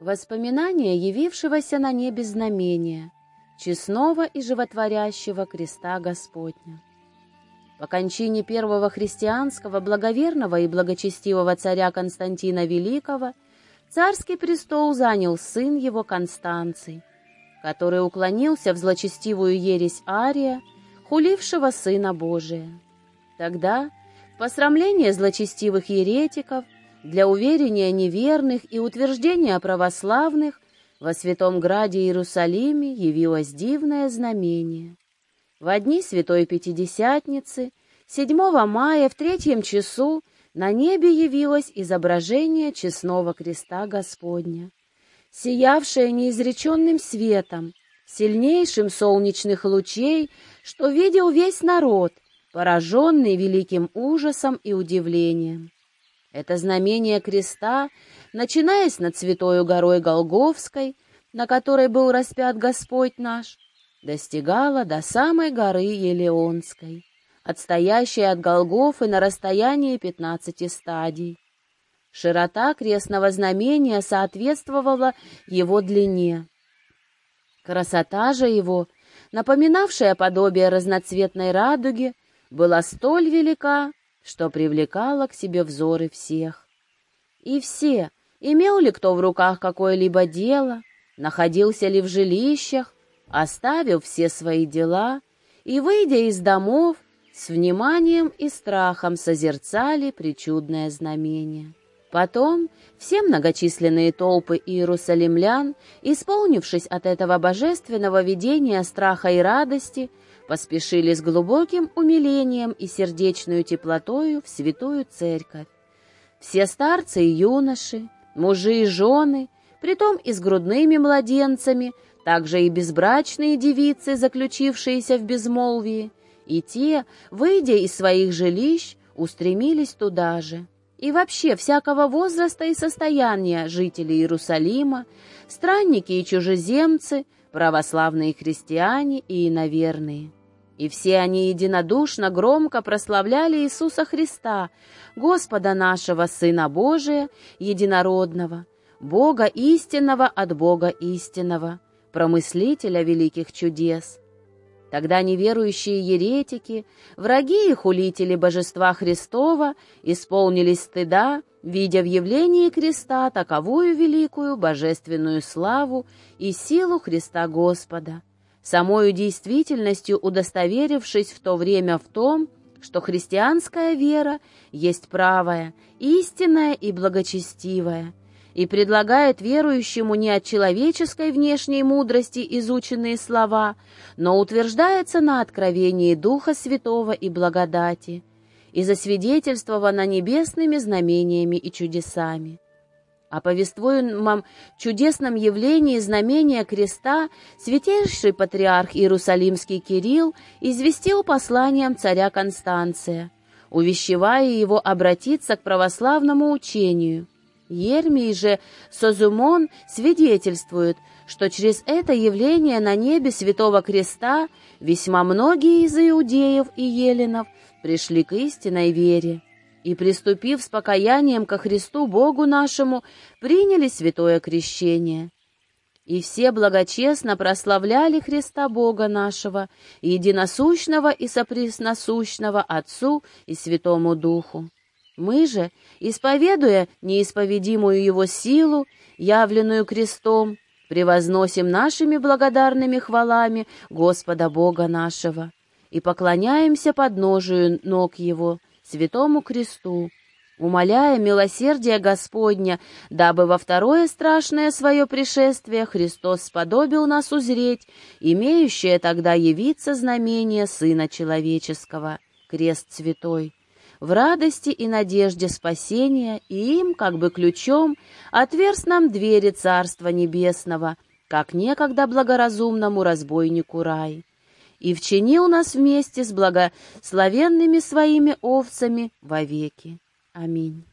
Воспоминания явившегося на небе знамения, честного и животворящего креста Господня. По кончине первого христианского, благоверного и благочестивого царя Константина Великого царский престол занял сын его Констанций, который уклонился в злочестивую ересь Ария, хулившего Сына Божия. Тогда, в посрамление злочестивых еретиков, для уверения неверных и утверждения православных во Святом Граде Иерусалиме явилось дивное знамение. В дни Святой Пятидесятницы, 7 мая в третьем часу, на небе явилось изображение честного креста Господня, сиявшее неизреченным светом, сильнейшим солнечных лучей, что видел весь народ, пораженный великим ужасом и удивлением. Это знамение креста, начинаясь над святою горой Голговской, на которой был распят Господь наш, достигало до самой горы Елеонской, отстоящей от Голгофы на расстоянии пятнадцати стадий. Широта крестного знамения соответствовала его длине. Красота же его, напоминавшая подобие разноцветной радуги, была столь велика, что привлекало к себе взоры всех. И все, имел ли кто в руках какое-либо дело, находился ли в жилищах, оставив все свои дела и, выйдя из домов, с вниманием и страхом созерцали причудное знамение. Потом все многочисленные толпы иерусалимлян, исполнившись от этого божественного видения страха и радости, поспешили с глубоким умилением и сердечную теплотою в святую церковь. Все старцы и юноши, мужи и жены, притом и с грудными младенцами, также и безбрачные девицы, заключившиеся в безмолвии, и те, выйдя из своих жилищ, устремились туда же. И вообще всякого возраста и состояния жители Иерусалима, странники и чужеземцы, православные христиане и иноверные. И все они единодушно громко прославляли Иисуса Христа, Господа нашего Сына Божия, единородного, Бога истинного от Бога истинного, промыслителя великих чудес. Тогда неверующие еретики, враги и хулители божества Христова исполнились стыда, видя в явлении креста таковую великую божественную славу и силу Христа Господа, самою действительностью удостоверившись в то время в том, что христианская вера есть правая, истинная и благочестивая, и предлагает верующему не от человеческой внешней мудрости изученные слова, но утверждается на откровении Духа Святого и благодати, и засвидетельствовано небесными знамениями и чудесами. О повествуемом чудесном явлении знамения креста святейший патриарх Иерусалимский Кирилл известил посланием царя Констанция, увещевая его обратиться к православному учению. Ермий же Созумон свидетельствует, что через это явление на небе Святого Креста весьма многие из иудеев и еленов пришли к истинной вере и, приступив с покаянием ко Христу Богу нашему, приняли святое крещение. И все благочестно прославляли Христа Бога нашего, единосущного и сопресносущного Отцу и Святому Духу. Мы же, исповедуя неисповедимую Его силу, явленную крестом, превозносим нашими благодарными хвалами Господа Бога нашего и поклоняемся подножию ног Его, святому кресту, умоляя милосердия Господня, дабы во второе страшное свое пришествие Христос сподобил нас узреть, имеющее тогда явиться знамение Сына Человеческого, крест святой, в радости и надежде спасения, и им, как бы ключом, отверз нам двери Царства Небесного, как некогда благоразумному разбойнику рай и вчинил нас вместе с благословенными своими овцами вовеки. Аминь.